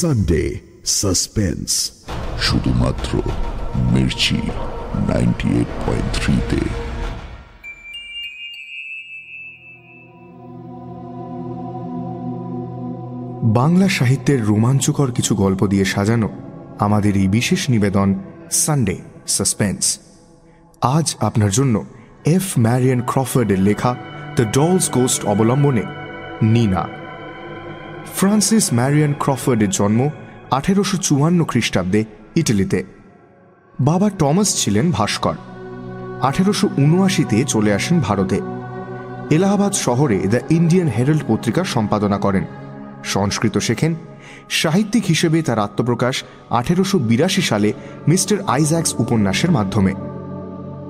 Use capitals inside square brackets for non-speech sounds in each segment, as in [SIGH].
Sunday suspense শুধুমাত্র Mirchi ninety eight point থ্রিতে বাংলা সাহিত্যের রোমাঞ্চকর কিছু গল্প দিয়ে সাজানো আমাদের এই বিশেষ নিবেদন সানডে সাসপেন্স আজ আপনার জন্য এফ ম্যারিয়ান ক্রফার্ডের লেখা দ্য ডলস গোস্ট অবলম্বনে নিনা। ফ্রান্সিস ম্যারিয়ান ক্রফার্ডের জন্ম আঠেরোশো চুয়ান্ন খ্রিস্টাব্দে ইটালিতে। বাবা টমাস ছিলেন ভাস্কর। আঠেরোশো উনআশিতে চলে আসেন ভারতে। এলাহাবাদ শহরে দ্য ইন্ডিয়ান হেরাল্ড পত্রিকার সম্পাদনা করেন। সংস্কৃত শেখেন। সাহিত্যিক হিসেবে তার আত্মপ্রকাশ আঠেরোশো বিরাশি সালে মিস্টার আইজ্যাক্স উপন্যাসের মাধ্যমে।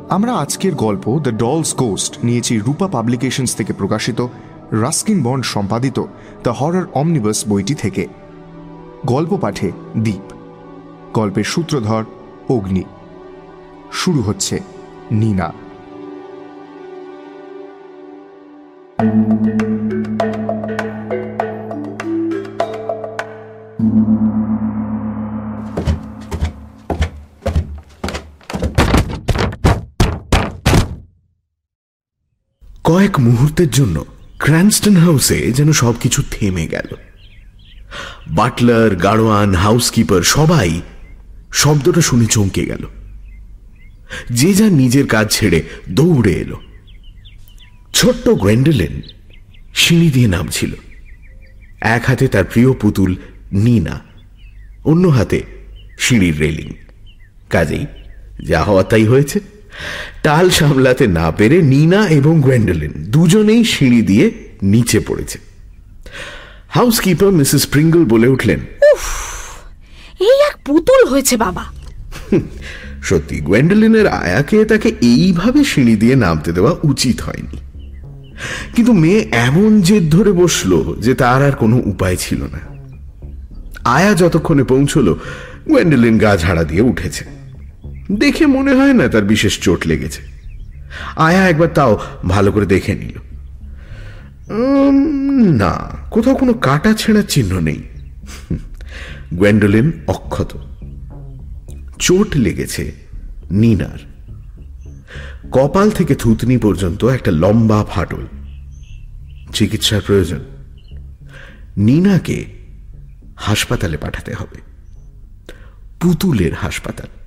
আমরা আজকের গল্প দ্য ডলস কোস্ট নিয়েছি রূপা পাবলিকেশনস থেকে প্রকাশিত রাস্কিন বন্ড সম্পাদিত দ্য হরার অমনিবাস বইটি থেকে। গল্প পাঠে দ্বীপ গল্পের সূত্রধর অগ্নি। শুরু হচ্ছে নিনা। কয়েক মুহূর্তের জন্য ক্র্যানস্টন হাউসে যেন সবকিছু থেমে গেল। বাটলার গাড়োয়ান হাউসকিপার সবাই শব্দটা শুনে চমকে গেল। যে যা নিজের কাজ ছেড়ে দৌড়ে এলো। ছোট্ট গ্র্যান্ডেলেন সিঁড়ি দিয়ে নামছিল। এক হাতে তার প্রিয় পুতুল নিনা অন্য হাতে সিঁড়ির রেলিং কাজেই যা হওয়া তাই হয়েছে। টাল সামলাতে না পেরে নিনা এবং গ্র্যান্ডেলিন দুজনেই সিঁড়ি দিয়ে নিচে পড়েছে। হাউসকিপার মিসেস প্রিঙ্গল বলে উঠলেন এই এক পুতুল হয়েছে বাবা। [LAUGHS] সত্যি গ্র্যান্ডেলিনের আয়াকে তাকে এইভাবে সিঁড়ি দিয়ে নামতে দেওয়া উচিত হয়নি। কিন্তু মেয়ে এমন জেদ ধরে বসল যে তার আর কোনো উপায় ছিল না। আয়া যতক্ষণে পৌঁছলো গ্র্যান্ডেলিন গা ঝাড়া দিয়ে উঠেছে। দেখে মনে হয় না তার বিশেষ চোট লেগেছে। আয়া একবার তাও ভালো করে দেখে নিল। না, কোথাও কোনো কাটা ছেঁড়ার চিহ্ন নেই। গ্র্যান্ডোলিন অক্ষত। চোট লেগেছে নিনার। কপাল থেকে থুতনি পর্যন্ত একটা লম্বা ফাটল। চিকিৎসার প্রয়োজন। নিনাকে হাসপাতালে পাঠাতে হবে। পুতুলের হাসপাতাল।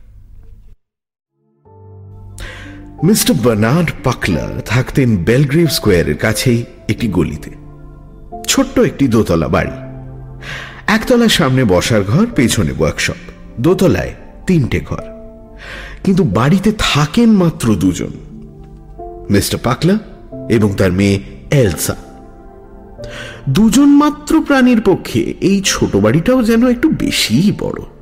মিস্টার বার্নার্ড পাকলার থাকতেন বেলগ্রেভ স্কোয়ারের কাছেই একটি গলিতে। ছোট্ট একটি দোতলা বাড়ি। একতলার সামনে বসার ঘর, পেছনে ওয়ার্কশপ দোতলায় তিনটে ঘর। কিন্তু বাড়িতে থাকেন মাত্র দুজন। মিস্টার পাকলা এবং তার মেয়ে এলসা। দুজন মাত্র প্রাণীর পক্ষে এই ছোট বাড়িটাও যেন একটু বেশিই বড়।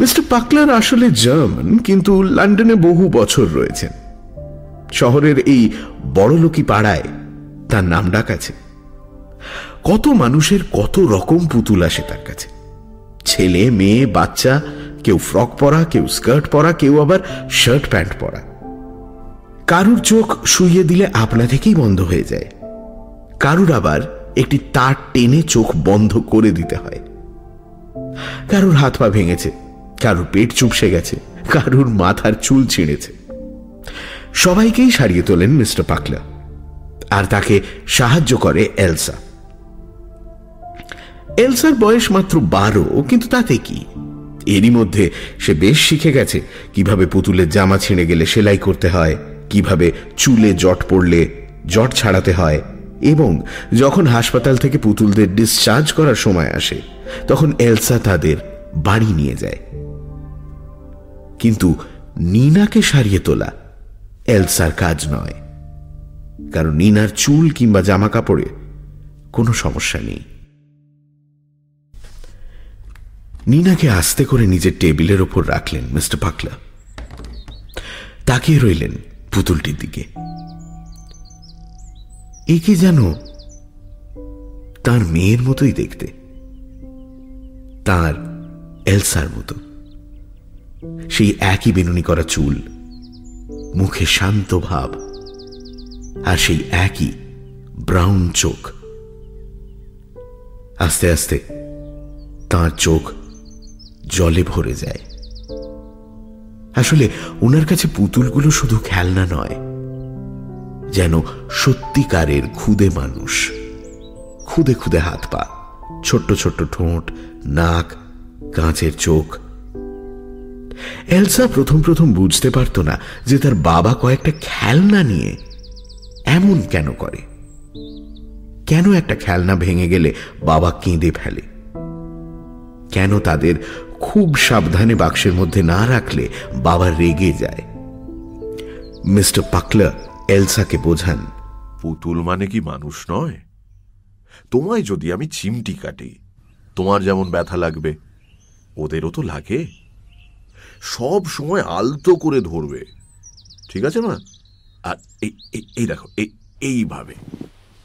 মিস্টার পাকলার আসলে জার্মান, কিন্তু লন্ডনে বহু বছর রয়েছেন। শহরের এই বড়লোকি পাড়ায় তার নাম ডাক আছে। কত মানুষের কত রকম পুতুল আসে তার কাছে। ছেলে, মেয়ে, বাচ্চা, কেউ ফ্রক পরা, কেউ স্কার্ট পরা, কেউ আবার শার্ট প্যান্ট পরা। কারুর চোখ শুইয়ে দিলে আপনা থেকেই বন্ধ হয়ে যায়। কারুর আবার একটি তার টেনে চোখ বন্ধ করে দিতে হয়। কারুর হাত পা ভেঙেছে। কারুর পেট চুপসে গেছে, কারুর মাথার চুল ছিঁড়েছে। সবাইকেই সারিয়ে তোলেন মিস্টার পাকলা, আর তাকে সাহায্য করে এলসা। এলসার বয়স মাত্র বারো, কিন্তু তাতে কি? এরই মধ্যে সে বেশ শিখে গেছে কীভাবে পুতুলের জামা ছিঁড়ে গেলে সেলাই করতে হয়, কীভাবে চুলে জট পড়লে জট ছাড়াতে হয়, এবং যখন হাসপাতাল থেকে পুতুলদের ডিসচার্জ করার সময় আসে, তখন এলসা তাদের বাড়ি নিয়ে যায়। কিন্তু নিনাকে সারিয়ে তোলা এলসার কাজ নয়। কারণ নিনার চুল কিংবা জামা কাপড়ে কোনো সমস্যা নেই। নিনাকে আস্তে করে নিজের টেবিলের ওপর রাখলেন মিস্টার পাকলা। তাকিয়ে রইলেন পুতুলটির দিকে। একে যেন তার মেয়ের মতোই দেখতে। তার এলসার মতো। সেই একই বেনুনি করা চুল, মুখে শান্ত ভাব, আর সেই একই ব্রাউন চোখ। আস্তে আস্তে তার চোখ জলে ভরে যায়। আসলে ওনার কাছে পুতুলগুলো শুধু খেলনা নয়, যেন সত্যিকারের খুদে মানুষ। খুদে খুদে হাত পা, ছোট্ট ছোট্ট ঠোঁট, নাক, কাঁচের চোখ এলসা প্রথম প্রথম বুঝতে পারত না যে তার বাবা কয়েকটা খেলনা নিয়ে এমন কেন করে। কেন একটা খেলনা ভেঙে গেলে বাবা কেঁদে ফেলে? কেন তাদের খুব সাবধানে বাক্সের মধ্যে না রাখলে বাবা রেগে যায়? মিস্টার পাকলা এলসাকে বোঝান, পুতুল মানে কি মানুষ নয়? তোমায় যদি আমি চিমটি কাটি, তোমার যেমন ব্যথা লাগবে, ওদেরও তো লাগে। সব সময় আলতো করে ধরবে। ঠিক আছে মা? আর এই দেখো এইভাবে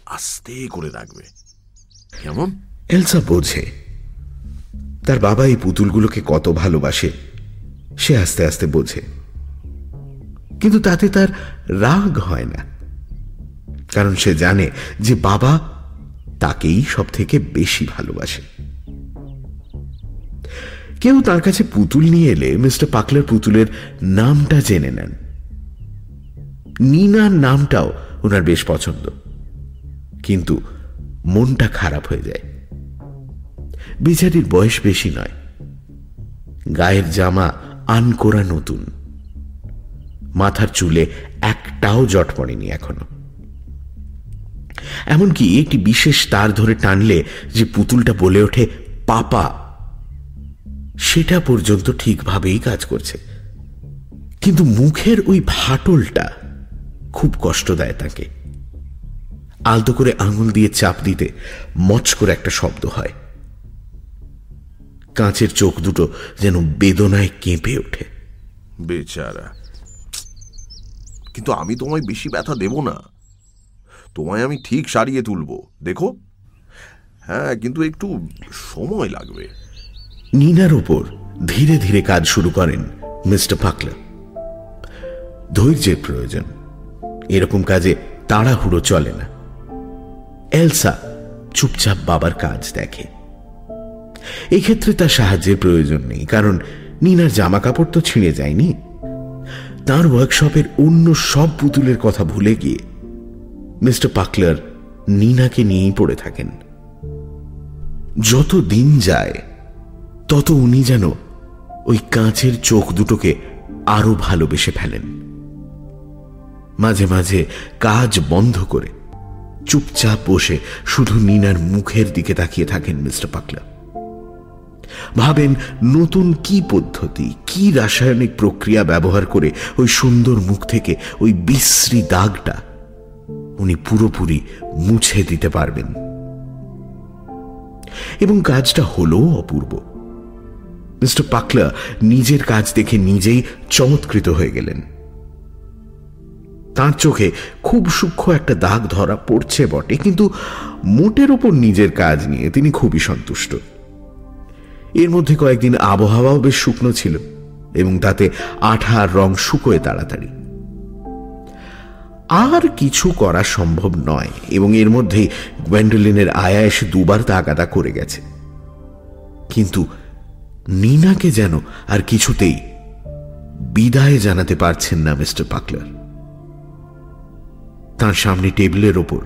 আস্তে করে রাখবে। কেমন? এলসা বোঝে। তার বাবা এই পুতুলগুলোকে কত ভালোবাসে, সে আস্তে আস্তে বোঝে। কিন্তু তাতে তার রাগ হয় না। কারণ সে জানে যে বাবা তাকেই সব থেকে বেশি ভালোবাসে। কেউ তার কাছে পুতুল নিয়ে এলে মিস্টার পাকলার পুতুলের নামটা জেনে নেন। নিনার নামটাও ওনার বেশ পছন্দ। কিন্তু মনটা খারাপ হয়ে যায়। বিচারির বয়স বেশি নয়। গায়ের জামা আনকোরা নতুন। মাথার চুলে একটাও জট পড়েনি এখনও। এমনকি একটি বিশেষ তার ধরে টানলে যে পুতুলটা বলে ওঠে, পাপা। সেটা পর্যন্ত ঠিকভাবেই কাজ করছে। কিন্তু মুখের ওই ফাটলটা খুব কষ্ট দেয় তাকে। আলতো করে আঙুল দিয়ে চাপ দিতে মচ করে একটা শব্দ হয়। কাঁচের চোখ দুটো যেন বেদনায় কেঁপে ওঠে। বেচারা। কিন্তু আমি তোমায় বেশি ব্যথা দেব না। তোমায় আমি ঠিক সারিয়ে তুলবো। দেখো। হ্যাঁ কিন্তু একটু সময় লাগবে। নিনার উপর ধীরে ধীরে কাজ শুরু করেন মিস্টার পাকলা। ধৈর্যের প্রয়োজন। এরকম কাজে তাড়াহুড়ো চলে না। এলসা চুপচাপ বাবার কাজ দেখে। এই ক্ষেত্রে তার সাহায্যের প্রয়োজন নেই, কারণ নিনার জামা কাপড় তো ছিঁড়ে যায়নি। তার ওয়ার্কশপের অন্য সব পুতুলের কথা ভুলে গিয়ে মিস্টার পাকলার নিনাকে নিয়েই পড়ে থাকেন। যত দিন যায় তত উনি যেন ওই কাঁচের চোখ দুটোকে আরও ভালোবেসে ফেলেন। মাঝে মাঝে কাজ বন্ধ করে চুপচাপ বসে শুধু নিনার মুখের দিকে তাকিয়ে থাকেন মিস্টার পাকলা। ভাবেন নতুন কি পদ্ধতি, কি রাসায়নিক প্রক্রিয়া ব্যবহার করে ওই সুন্দর মুখ থেকে ওই বিশ্রী দাগটা উনি পুরোপুরি মুছে দিতে পারবেন। এবং কাজটা হলো অপূর্ব। মিস্টার পাকলা নিজের কাজ দেখে নিজেই চমৎকৃত হয়ে গেলেন। তার চোখে খুব সূক্ষ্ম একটা দাগ ধরা পড়ছে বটে, কিন্তু মোটের ওপর নিজের কাজ নিয়ে তিনি খুবই সন্তুষ্ট। এর মধ্যে কয়েকদিন আবহাওয়াও বেশ শুকনো ছিল এবং তাতে আঠার রং শুকোয় তাড়াতাড়ি। আর কিছু করা সম্ভব নয় এবং এর মধ্যেই গ্ব্যান্ডোলিনের আয়া এসে দুবার তাগাদা করে গেছে। কিন্তু নিনাকে যেন আর কিছুতেই বিদায় জানাতে পারছেন না মিস্টার পাকলার তার সামনে টেবিলের ওপর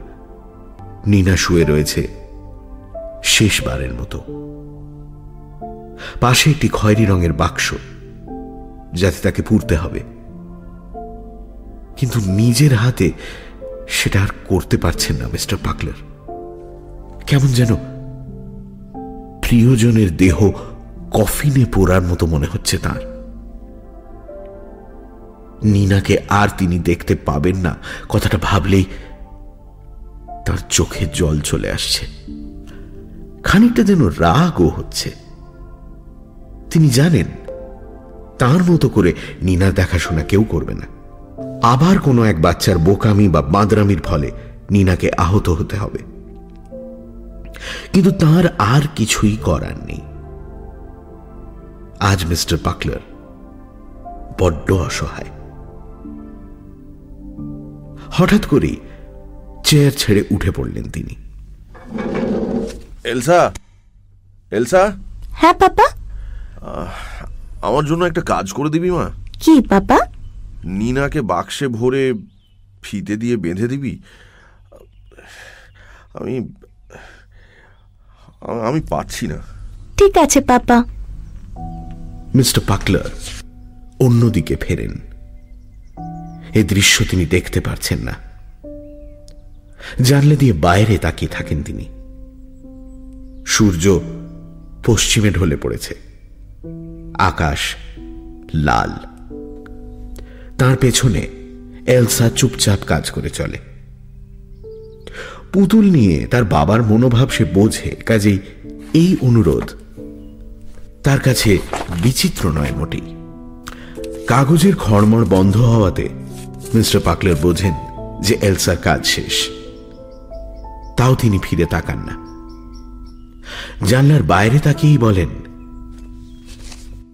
নিনা শুয়ে রয়েছে শেষবারের মতো। পাশে একটি খয়েরি রঙের বাক্স যাতে তাকে পুরতে হবে। কিন্তু নিজের হাতে সেটা আর করতে পারছেন না মিস্টার পাকলার কেমন যেন প্রিয়জনের দেহ কফিনে পোড়ার মতো মনে হচ্ছে তার। নিনাকে আর তিনি দেখতে পাবেন না, কথাটা ভাবলেই তার চোখে জল চলে আসছে। খানিকটা যেন রাগও হচ্ছে। তিনি জানেন, তার মতো করে নিনার দেখাশোনা কেউ করবে না। আবার কোনো এক বাচ্চার বোকামি বা বাঁদরামির ফলে নিনাকে আহত হতে হবে। কিন্তু তার আর কিছুই করার নেই। আজ মিস্টার পাকলার বড্ড অসহায়। হঠাৎ করেই চেয়ার ছেড়ে উঠে পড়লেন তিনি। এলসা? এলসা? হ্যাঁ পাপা? আমার জন্য একটা কাজ করে দিবি মা। কি পাপা? নিনাকে বাক্সে ভরে ফিতে দিয়ে বেঁধে দিবি? আমি আমি পাচ্ছি না। ঠিক আছে পাপা। মিস্টার পাকলার অন্যদিকে ফেরেন। এ দৃশ্য তিনি দেখতে পারছেন না। জানলে দিয়ে বাইরে তাকিয়ে থাকেন তিনি। সূর্য পশ্চিমে ঢলে পড়েছে। আকাশ লাল। তার পেছনে এলসা চুপচাপ কাজ করে চলে। পুতুল নিয়ে তার বাবার মনোভাব সে বোঝে, কাজেই এই অনুরোধ তার কাছে বিচিত্র নয় মোটেই কাগজের খড়মড় বন্ধ হওয়াতে মিস্টার পাকলার বোঝেন যে এলসার কাজ শেষ। তাও তিনি ফিরে তাকান না। জানলার বাইরে তাকিয়েই বলেন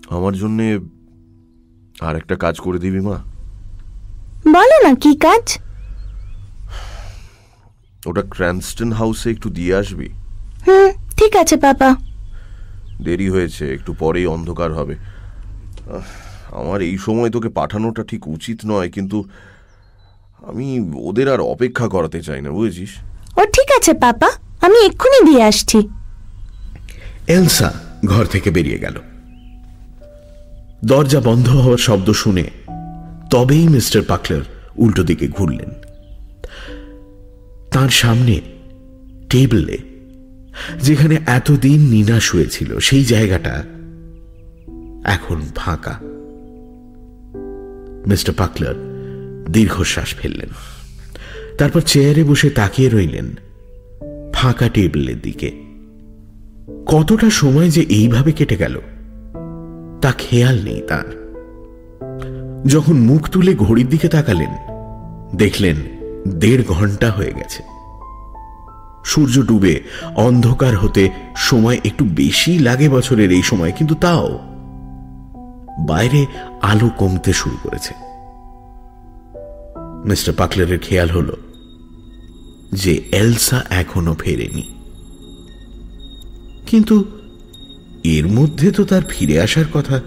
আমার জন্যে আর একটা কাজ করে দিবি মা? বলো না কি কাজ? ওটা ক্র্যানস্টন হাউসে একটু দিয়ে আসবি। হুম ঠিক আছে পাপা। দেরি হয়েছে একটু পরেই অন্ধকার হবে। আমার এই সময় তোকে পাঠানোটা ঠিক উচিত নয় কিন্তু আমি ওদের আর অপেক্ষা করাতে চাই না বুঝেছিস? ও ঠিক আছে পাপা। আমি এক্ষুনি দিয়ে আসছি। এলসা ঘর থেকে বেরিয়ে গেল। দরজা বন্ধ হওয়ার শব্দ শুনে তবেই মিস্টার পাকলার উল্টো দিকে ঘুরলেন। তার সামনে টেবিলে যেখানে এতদিন নিনা শুয়েছিল সেই জায়গাটা এখন ফাঁকা। মিস্টার পাকলার দীর্ঘশ্বাস ফেললেন। তারপর চেয়ারে বসে তাকিয়ে রইলেন ফাঁকা টেবিলের দিকে। কতটা সময় যে এইভাবে কেটে গেল, তা খেয়াল নেই তার। যখন মুখ তুলে ঘড়ির দিকে তাকালেন, দেখলেন দেড় ঘণ্টা হয়ে গেছে। সূর্য ডুবে অন্ধকার হতে সময় একটু বেশি লাগে বছরের এই সময়, কিন্তু তাও বাইরে আলো কমতে শুরু করেছে। মিস্টার পাকলারের খেয়াল হলো যে এলসা এখনও ফেরেনি। কিন্তু এর মধ্যে তো তার ফিরে আসার কথা।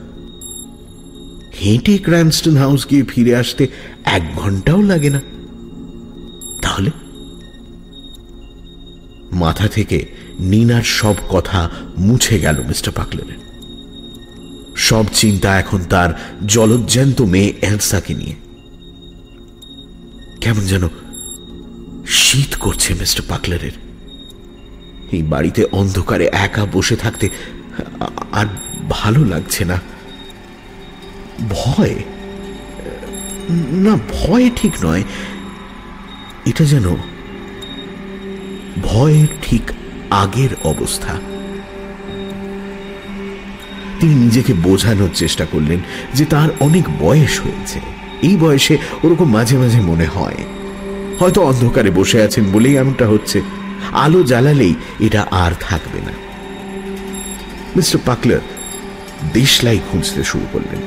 হেঁটে ক্র্যানস্টন হাউস গিয়ে ফিরে আসতে এক ঘন্টাও লাগে না। তাহলে মাথা থেকে নিনার সব কথা মুছে গেল মিস্টার পাকলারের সব চিন্তা এখন তার জলজ্যান্ত মেয়ে এলসাকে নিয়ে। কেমন যেন শীত করছে মিস্টার পাকলারের। এই বাড়িতে অন্ধকারে একা বসে থাকতে আর ভালো লাগছে না। ভয়? না, ভয় ঠিক নয়। এটা যেন ভয়ের ঠিক আগের অবস্থা। তিনি নিজেকে বোঝানোর চেষ্টা করলেন যে তার অনেক বয়স হয়েছে। এই বয়সে ওরকম মাঝে মাঝে মনে হয়। হয়তো অন্ধকারে বসে আছেন বলেই এমনটা হচ্ছে। আলো জ্বালালেই এটা আর থাকবে না। মিস্টার পাকলার দেশলাই খুঁজতে শুরু করলেন।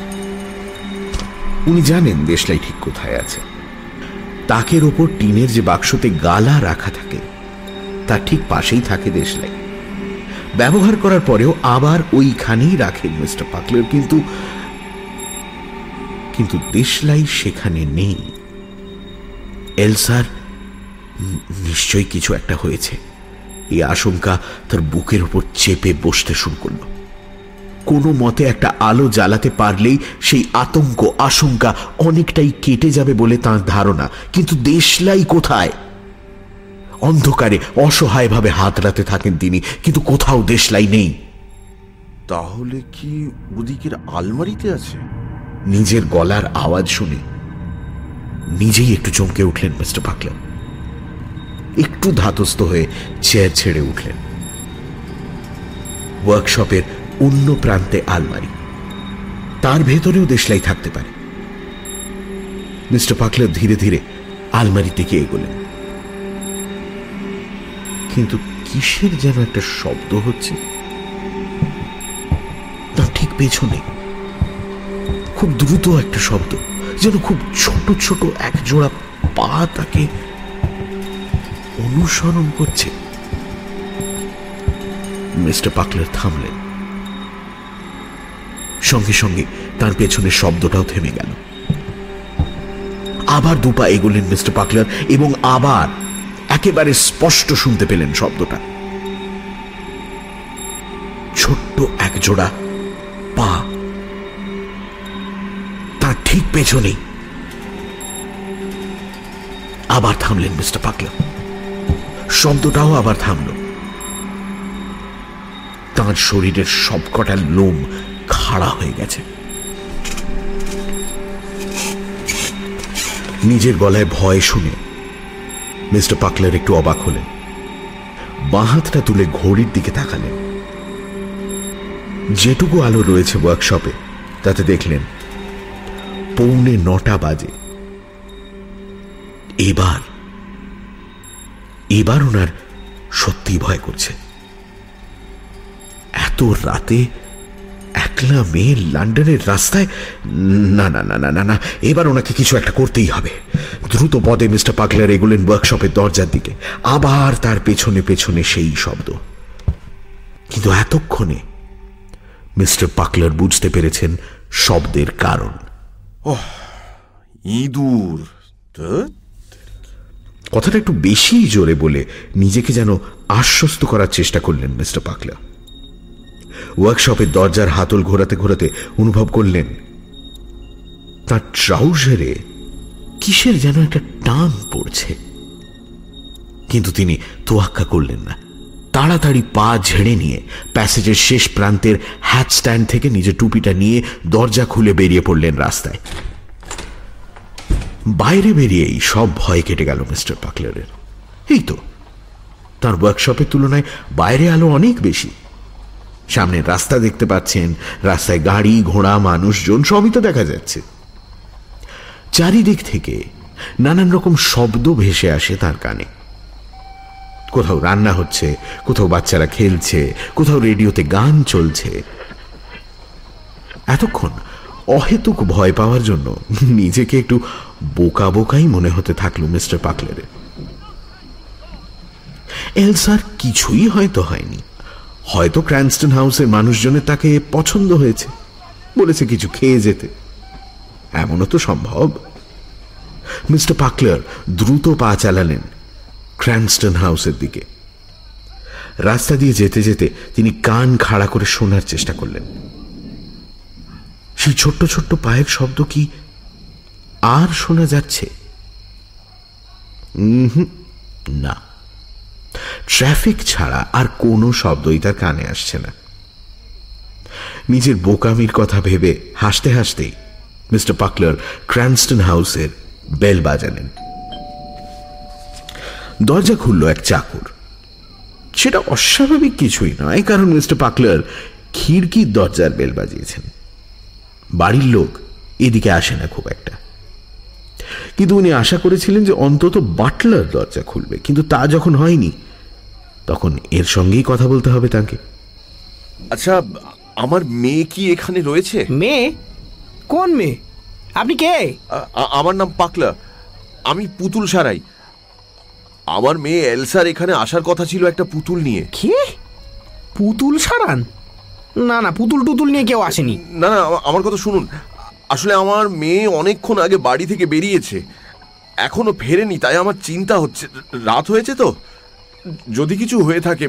উনি জানেন দেশলাই ঠিক কোথায় আছে। তাকের ওপর টিনের যে বাক্সতে গালা রাখা থাকে তার ঠিক পাশেই থাকে দেশলাই। ব্যবহার করার পরেও আবার ওইখানেই রাখেন মিস্টার পাকলার কিন্তু কিন্তু দেশলাই সেখানে নেই। এলসার নিশ্চয়ই কিছু একটা হয়েছে। এই আশঙ্কা তার বুকের উপর চেপে বসতে শুরু করল। কোনো মতে একটা আলো জ্বালাতে পারলেই সেই আতঙ্ক, আশঙ্কা অনেকটাই কেটে যাবে বলে তার ধারণা, কিন্তু দেশলাই কোথায়? অন্ধকারে অসহায়ভাবে হাতড়াতে থাকেন তিনি কিন্তু কোথাও দেশলাই নেই। তাহলে কি ওদিকের আলমারিতে আছে? নিজের গলার আওয়াজ শুনে নিজেই একটু চমকে উঠলেন মিস্টার পাকলা একটু ধাতস্থ হয়ে চেয়ার ছেড়ে উঠলেন। ওয়ার্কশপের অন্য প্রান্তে আলমারি। তার ভেতরেও দেশলাই থাকতে পারে। মিস্টার পাকলার ধীরে ধীরে আলমারি থেকে এগোলেন। কিন্তু কিসের যেন একটা শব্দ হচ্ছে? তার ঠিক পেছনে খুব দ্রুত একটা শব্দ, যেন খুব ছোট ছোট এক জোড়া পা তাকে অনুসরণ করছে। মিস্টার পাকলার থামলেন। সঙ্গে সঙ্গে তার পেছনে শব্দটাও থেমে গেল। আবার দুপা এগোলেন মিস্টার পাকলার এবং আবার একেবারে স্পষ্ট শুনতে পেলেন শব্দটা। ছোট্ট এক জোড়া পা। তার ঠিক পেছনেই। আবার থামলেন মিস্টার পাকলার শব্দটাও আবার থামল। তার শরীরের সবকটা লোম খাড়া হয়ে গেছে। নিজের গলায় ভয় শুনে মিস্টার পাকলার একটু অবাক হলেন। বাঁ হাতটা তুলে ঘড়ির দিকে তাকালেন। যেটুকু আলো রয়েছে ওয়ার্কশপে তাতে দেখলেন, পৌনে নটা বাজে। এবার এবার ওনার সত্যি ভয় করছে। এত রাতে একলা মেয়ে লন্ডনের রাস্তায় না না না না না না এবার ওনাকে কিছু একটা করতেই হবে। দ্রুত পদে মিস্টার পাকলার এগুলেন ওয়ার্কশপের দরজার দিকে। আবার তার পেছনে পেছনে সেই শব্দ। কিন্তু এতক্ষণে মিস্টার পাকলার বুঝতে পেরেছেন শব্দের কারণ। ইঁদুর। কথাটা একটু বেশি জোরে বলে নিজেকে যেন আশ্বস্ত করার চেষ্টা করলেন মিস্টার পাকলা ওয়ার্কশপের দরজার হাতল ঘোরাতে ঘোরাতে অনুভব করলেন, তার ট্রাউজারে কিসের যেন একটা টান পড়ছে। কিন্তু তিনি তোয়াক্কা করলেন না। তাড়াতাড়ি পা ঝেড়ে নিয়ে প্যাসেজের শেষ প্রান্তের হ্যাট স্ট্যান্ড থেকে নিজের টুপিটা নিয়ে দরজা খুলে বেরিয়ে পড়লেন রাস্তায়। বাইরে বেরিয়েই সব ভয় কেটে গেল মিস্টার পাকলারের। এই তো, তার ওয়ার্কশপের তুলনায় বাইরে আলো অনেক বেশি। সামনে রাস্তা দেখতে পাচ্ছেন, রাস্তায় গাড়ি, ঘোড়া, মানুষজন, সবই তো দেখা যাচ্ছে। চারিদিক থেকে নানান রকম শব্দ ভেসে আসে তার কানে। কোথাও রান্না হচ্ছে, কোথাও বাচ্চারা খেলছে, কোথাও রেডিওতে গান চলছে। এতক্ষণ অহেতুক ভয় পাওয়ার জন্য নিজেকে একটু বোকা বোকাই মনে হতে থাকল মিস্টার পাকলের এলসার কিছুই হয়তো হয়নি। হয়তো ক্র্যানস্টন হাউসের মানুষজনের তাকে পছন্দ হয়েছে। বলেছে কিছু খেয়ে যেতে। এমনও তো সম্ভব। মিস্টার পাকলার দ্রুত পা চালালেন ক্র্যানস্টন হাউসের দিকে। রাস্তা দিয়ে যেতে যেতে তিনি কান খাড়া করে শোনার চেষ্টা করলেন। সেই ছোট্ট ছোট্ট পায়ের শব্দ কি আর শোনা যাচ্ছে? না। ট্রাফিক ছাড়া আর কোনো শব্দই তার কানে আসছে না। নিজের বোকামির কথা ভেবে হাসতে হাসতেই মিস্টার পাকলার ক্র্যানস্টন হাউসের বেল বাজালেন। দরজা খুলল এক চাকর। সেটা অস্বাভাবিক কিছুই নয়, কারণ মিস্টার পাকলার খিড়কির দরজার বেল বাজিয়েছেন। বাড়ির লোক এদিকে আসে না খুব একটা। কিন্তু উনি আশা করেছিলেন যে অন্তত বাটলার দরজা খুলবে, কিন্তু তা যখন হয়নি তখন এর সঙ্গেই কথা বলতে হবে তাকে। আচ্ছা আমার মেয়ে কি এখানে রয়েছে? মেয়ে? কোন মেয়ে? আপনি কে? আমার নাম পাকলা। আমি পুতুল সারাই। আমার মেয়ে এলসার এখানে আসার কথা ছিল একটা পুতুল নিয়ে। কে? পুতুল সারান? না না পুতুল টুতুল নিয়ে কেউ আসেনি। না না আমার কথা শুনুন। আসলে আমার মেয়ে অনেকক্ষণ আগে বাড়ি থেকে বেরিয়েছে। এখনও ফেরেনি তাই আমার চিন্তা হচ্ছে। রাত হয়েছে তো? যদি কিছু হয়ে থাকে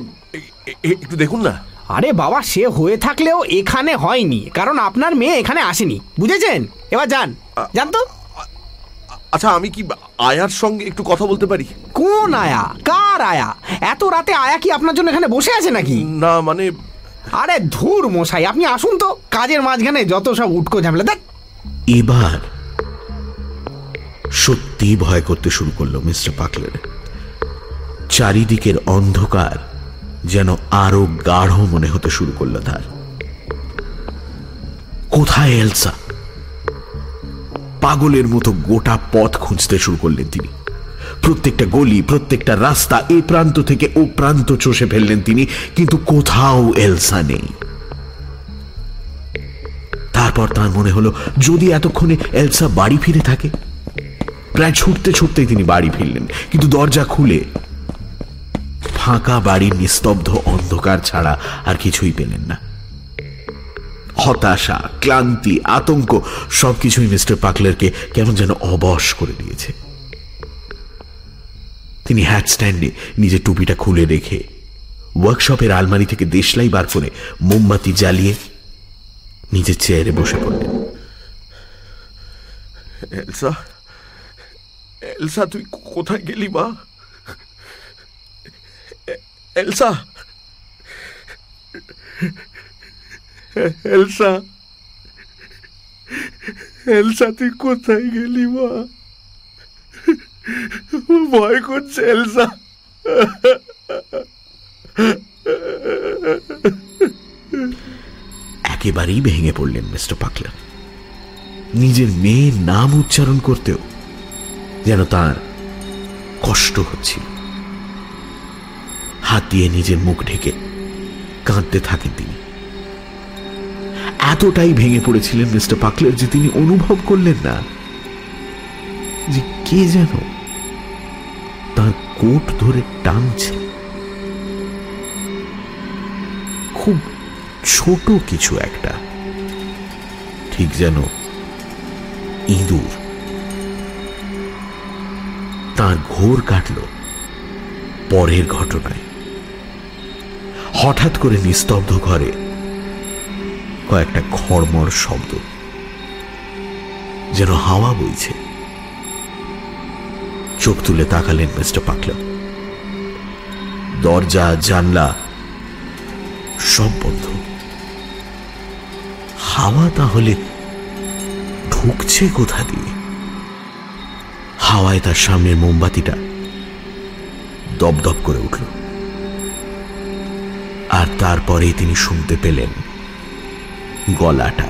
একটু দেখুন না। আরে বাবা সে হয়ে থাকলেও এখানে হয়নি কারণ আপনার মেয়ে এখানে আসেনি বুঝেছেন? এবার যান যান তো। আচ্ছা আমি কি আয়ার সঙ্গে একটু কথা বলতে পারি? কোন আয়া? কার আয়া? এত রাতে আয়া কি আপনার জন্য এখানে বসে আছে নাকি? না মানে আরে ধুর মশাই আপনি আসুন তো কাজের মাঝখানে যত সব উটকো ঝামেলা দেখ। এবার সত্যি ভয় করতে শুরু করল মিস্টার পাকলের চারিদিকের অন্ধকার যেন আরও গাঢ় মনে হতে শুরু করল তার। কোথায় এলসা? পাগলের মতো গোটা পথ খুঁজতে শুরু করলেন তিনি। প্রত্যেকটা গলি, প্রত্যেকটা রাস্তা, এ প্রান্ত থেকে ও প্রান্ত চষে ফেললেন তিনি, কিন্তু কোথাও এলসা নেই। তারপর তার মনে হলো, যদি এতক্ষণে এলসা বাড়ি ফিরে থাকে? প্রায় ছুটতে ছুটতেই তিনি বাড়ি ফিরলেন, কিন্তু দরজা খুলে ফাঁকা বাড়ির নিস্তব্ধ অন্ধকার ছাড়া আর কিছুই পেলেন না। হতাশা, ক্লান্তি, আতঙ্ক, সবকিছুই মিস্টার পাকলারকে কেমন যেন অবশ করে দিয়েছে। তিনি হ্যাট স্ট্যান্ডে নিজের টুপিটা খুলে রেখে ওয়ার্কশপের আলমারি থেকে দেশলাই বার করে মোমবাতি জ্বালিয়ে নিজের চেয়ারে বসে পড়লেন। এলসা এলসা, তুই কোথায় গেলি মা? এ- এলসা এলসা তুই কোথায় গেলি, মা? ভয় করছে এলসা একেবারেই ভেঙে পড়লেন মিস্টার পাকলার। নিজের মেয়ের নাম উচ্চারণ করতেও যেন তার কষ্ট হচ্ছিল। হাত দিয়ে নিজের মুখ ঢেকে কাঁদতে থাকেন তিনি। এতটাই ভেঙে পড়েছিলেন মিস্টার পাকলার যে তিনি অনুভব করলেন না যে কে যেন তার কোট ধরে টানছে। খুব ছোট কিছু একটা। ঠিক যেন ইঁদুর। তার ঘোর কাটল পরের ঘটনায়। হঠাৎ করে নিস্তব্ধ ঘরে কয়েকটা খড়মড় শব্দ যেন হাওয়া বইছে। চোখ তুলে তাকালেন মিস্টার পাকলা দরজা, জানলা সব বন্ধ। হাওয়া তাহলে ঢুকছে কোথা দিয়ে? হাওয়ায় তার সামনের মোমবাতিটা দপদপ করে উঠল। আর তারপরে তিনি শুনতে পেলেন গলাটা।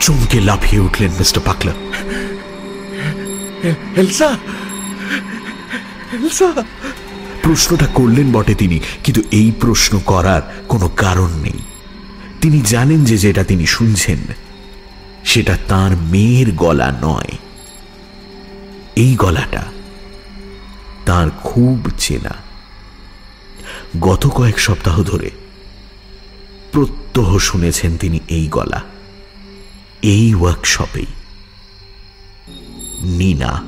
চমকে লাফিয়ে উঠলেন মিস্টার পাকলা এলসা এলসা প্রশ্নটা করলেন বটে তিনি কিন্তু এই প্রশ্ন করার কোনো কারণ নেই। তিনি জানেন যে যেটা তিনি শুনছেন সেটা তার মেয়ের গলা নয়। এই গলাটা তার খুব চেনা। গত কয়েক সপ্তাহ ধরে প্রত্যহ শুনেছেন তিনি এই গলা। এই ওয়ার্কশপেই নিনা।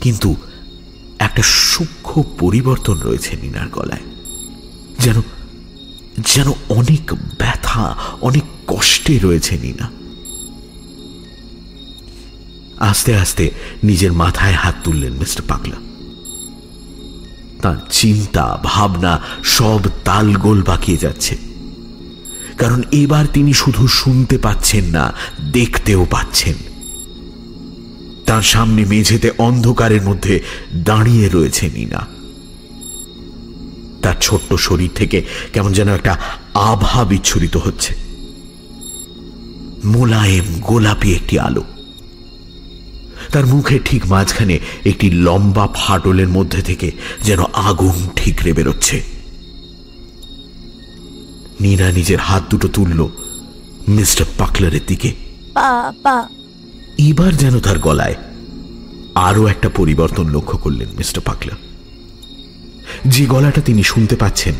কিন্তু একটা সূক্ষ্ম পরিবর্তন রয়েছে নিনার গলায়। যেন যেন অনেক ব্যথা অনেক কষ্টে রয়েছে নিনা। আস্তে আস্তে নিজের মাথায় হাত তুললেন মিস্টার পাগলা। তার চিন্তা, ভাবনা সব তালগোল বাকিয়ে যাচ্ছে। কারণ এবার তিনি শুধু শুনতে পাচ্ছেন না, দেখতেও পাচ্ছেন। তার সামনে মেঝেতে অন্ধকারের মধ্যে দাঁড়িয়ে রয়েছে নিনা। তার ছোট্ট শরীর থেকে কেমন যেন একটা আভা বিচ্ছুরিত হচ্ছে। মোলায়েম গোলাপি একটি আলো। তার মুখের ঠিক মাঝখানে একটি লম্বা ফাটলের মধ্যে থেকে যেন আগুন ঠিকরে বেরোচ্ছে। নীনা নিজের হাত দুটো তুলল মিস্টার পাকলারের দিকে। এবার যেন তার গলায় আরও একটা পরিবর্তন লক্ষ্য করলেন মিস্টার পাকলার। যে গলাটা তিনি শুনতে পাচ্ছেন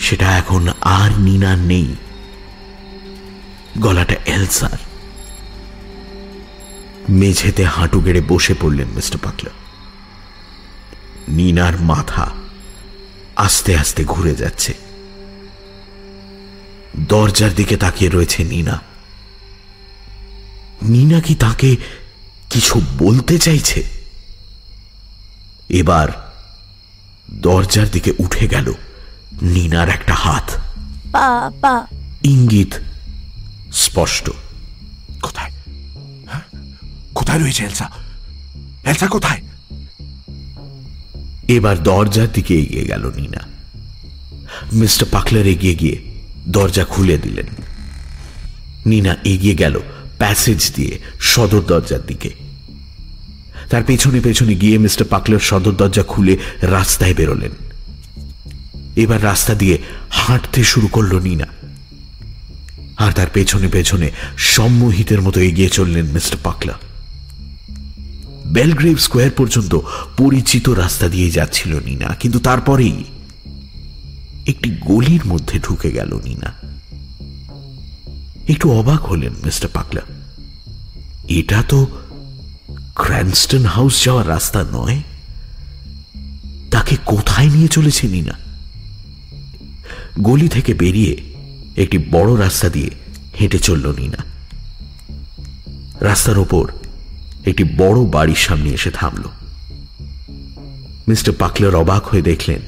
সেটা এখন আর নিনার নেই। গলাটা এলসার। মেঝেতে হাঁটু গেড়ে বসে পড়লেন মিস্টার পাকলা নিনার মাথা আস্তে আস্তে ঘুরে যাচ্ছে। দরজার দিকে তাকিয়ে রয়েছে নিনা। নিনা কি তাকে কিছু বলতে চাইছে? এবার দরজার দিকে উঠে গেল নিনার একটা হাত। ইঙ্গিত স্পষ্ট? কোথায় রয়েছে এলসা? এলসা কোথায়? এবার দরজার দিকে এগিয়ে গেল নিনা। মিস্টার পাকলার এগিয়ে গিয়ে দরজা খুলে দিলেন। নিনা এগিয়ে গেল প্যাসেজ দিয়ে সদর দরজার দিকে। তার পেছনে পেছনে গিয়ে মিস্টার পাকলার সদর দরজা খুলে রাস্তায় বেরোলেন। এবার রাস্তা দিয়ে হাঁটতে শুরু করল নিনা। আর তার পেছনে পেছনে সম্মোহিতের মতো এগিয়ে চললেন মিস্টার পাকলা বেলগ্রেভ স্কোয়ার পর্যন্ত পরিচিত রাস্তা দিয়ে যাচ্ছিল নিনা, কিন্তু তারপরেই একটি গলির মধ্যে ঢুকে গেল নিনা। একটু অবাক হলেন মিস্টার পাকলা এটা তো ক্র্যানস্টন হাউস যাওয়ার রাস্তা নয়? তাকে কোথায় নিয়ে চলেছে নিনা? গলি থেকে বেরিয়ে একটি বড় রাস্তা দিয়ে হেঁটে চলল নিনা। রাস্তার ওপর একটি বড় বাড়ির সামনে এসে থামল। মিস্টার পাকলার অবাক হয়ে দেখলেন,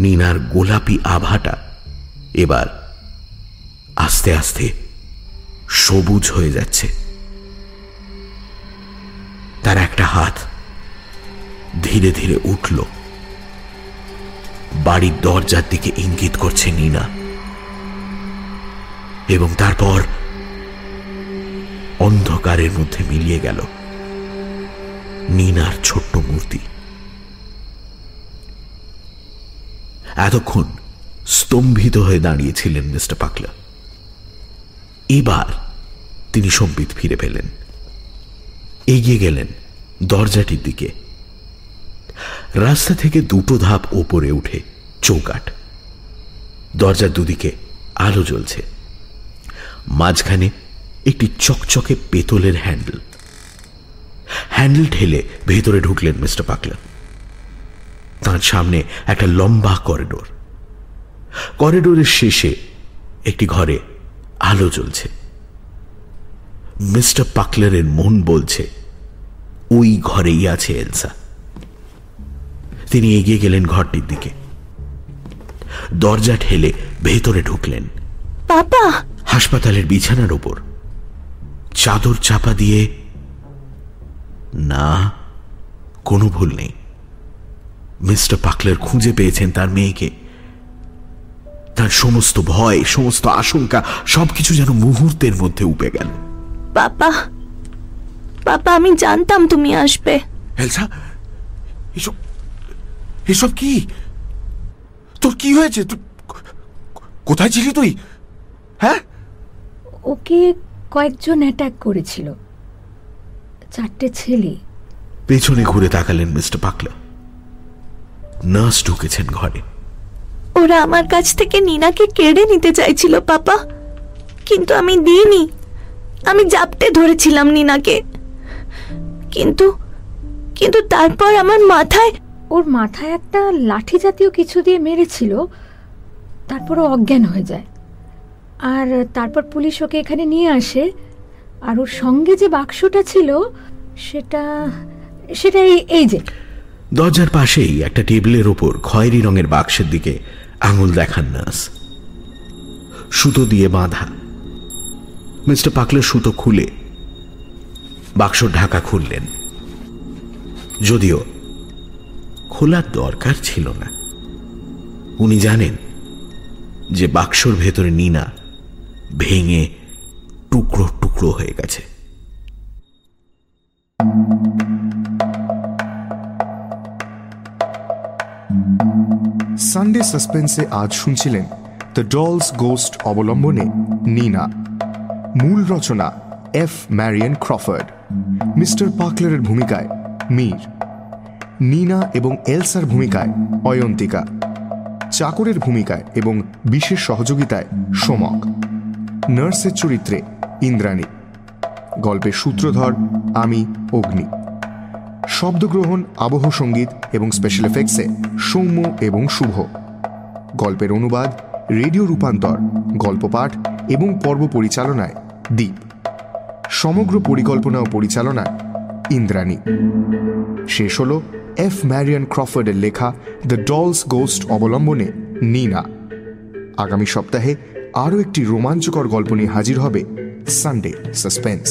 নিনার গোলাপি আভাটা এবার আস্তে আস্তে সবুজ হয়ে যাচ্ছে। তার একটা হাত ধীরে ধীরে উঠল। বাড়ির দরজার দিকে ইঙ্গিত করছে নিনা। এবং তারপর অন্ধকারের মধ্যে মিলিয়ে গেল নিনার ছোট্ট মূর্তি। এতক্ষণ স্তম্ভিত হয়ে দাঁড়িয়েছিলেন মিস্টার পাকলা। এবার তিনি সম্বিত ফিরে পেলেন। এগিয়ে গেলেন দরজাটির দিকে। রাস্তা থেকে দুটো ধাপ ওপরে উঠে চৌকাট দরজার দুদিকে আলো জ্বলছে। মাঝখানে একটি চকচকে পেতলের হ্যান্ডেল। হ্যান্ডেল ঠেলে ভেতরে ঢুকলেন মিস্টার পাকলা তার সামনে একটা লম্বা করিডোর। করিডোরের শেষে একটি ঘরে আলো জ্বলছে। মিস্টার পাকলারের মন বলছে ওই ঘরেই আছে এলসা। তিনি এগিয়ে গেলেন ঘরটির দিকে। দরজা ঠেলে ভেতরে ঢুকলেন। পাপা! হাসপাতালের বিছানার ওপর। চাদর চাপা দিয়ে না কোনো ভুল নেই। মিস্টার পাকলার খুঁজে পেয়েছেন তার মেয়েকে। তার সমস্ত ভয় সমস্ত আশঙ্কা সবকিছু যেন মুহূর্তের মধ্যে উপে গেল। পাপা পাপা আমি জানতাম তুমি আসবে। এলসা এসব এসব কি? তোর কি হয়েছে? তুই কোথায় ছিলি তুই? হ্যাঁ? ওকে কয়েকজন অ্যাটাক করেছিল। চারটে ছেলে। পেছনে ঘুরে তাকালেন মিস্টার পাকলা নার্স ঢুকেছেন ঘরে। ওরা আমার কাছ থেকে নিনাকে কেড়ে নিতে চাইছিল পাপা। কিন্তু আমি দিইনি। আমি জাপটে ধরেছিলাম নিনাকে। কিন্তু কিন্তু তারপর আমার মাথায় ওর মাথায় একটা লাঠি জাতীয় কিছু দিয়ে মেরেছিল। তারপর অজ্ঞান হয়ে যায়। আর তারপর পুলিশ ওকে এখানে নিয়ে আসে। আর ওর সঙ্গে যে বাক্সটা ছিল, সেটা সেটা এই- যে। দরজার পাশেই একটা টেবিলের ওপর খয়েরি রঙের বাক্সের দিকে আঙুল দেখান নার্স। সুতো দিয়ে বাঁধা। মিস্টার পাকলের সুতো খুলে বাক্সর ঢাকা খুললেন। যদিও খোলার দরকার ছিল না। উনি জানেন যে বাক্সর ভেতরে নিনা ভেঙে টুকরো টুকরো হয়ে গেছে। সানডে সাসপেন্সে আজ শুনছিলেন দ্য ডলস গোস্ট অবলম্বনে নিনা। মূল রচনা এফ ম্যারিয়ান ক্রফার্ড মিস্টার পাকলারের ভূমিকায় মীর। নিনা এবং এলসার ভূমিকায় অয়ন্তিকা। চাকরের ভূমিকায় এবং বিশেষ সহযোগিতায় সোমক। নার্সের চরিত্রে ইন্দ্রাণী। গল্পের সূত্রধর আমি অগ্নি। শব্দগ্রহণ, আবহ সংগীত এবং স্পেশাল এফেক্টসে সৌম্য এবং শুভ। গল্পের অনুবাদ, রেডিও রূপান্তর গল্প পাঠ এবং পর্ব পরিচালনায় দ্বীপ সমগ্র পরিকল্পনা ও পরিচালনায় ইন্দ্রাণী। শেষ হল এফ ম্যারিয়ান ক্রফার্ডের লেখা দ্য ডলস গোস্ট অবলম্বনে নিনা। আগামী সপ্তাহে আরও একটি রোমাঞ্চকর গল্প নিয়ে হাজির হবে সানডে সাসপেন্স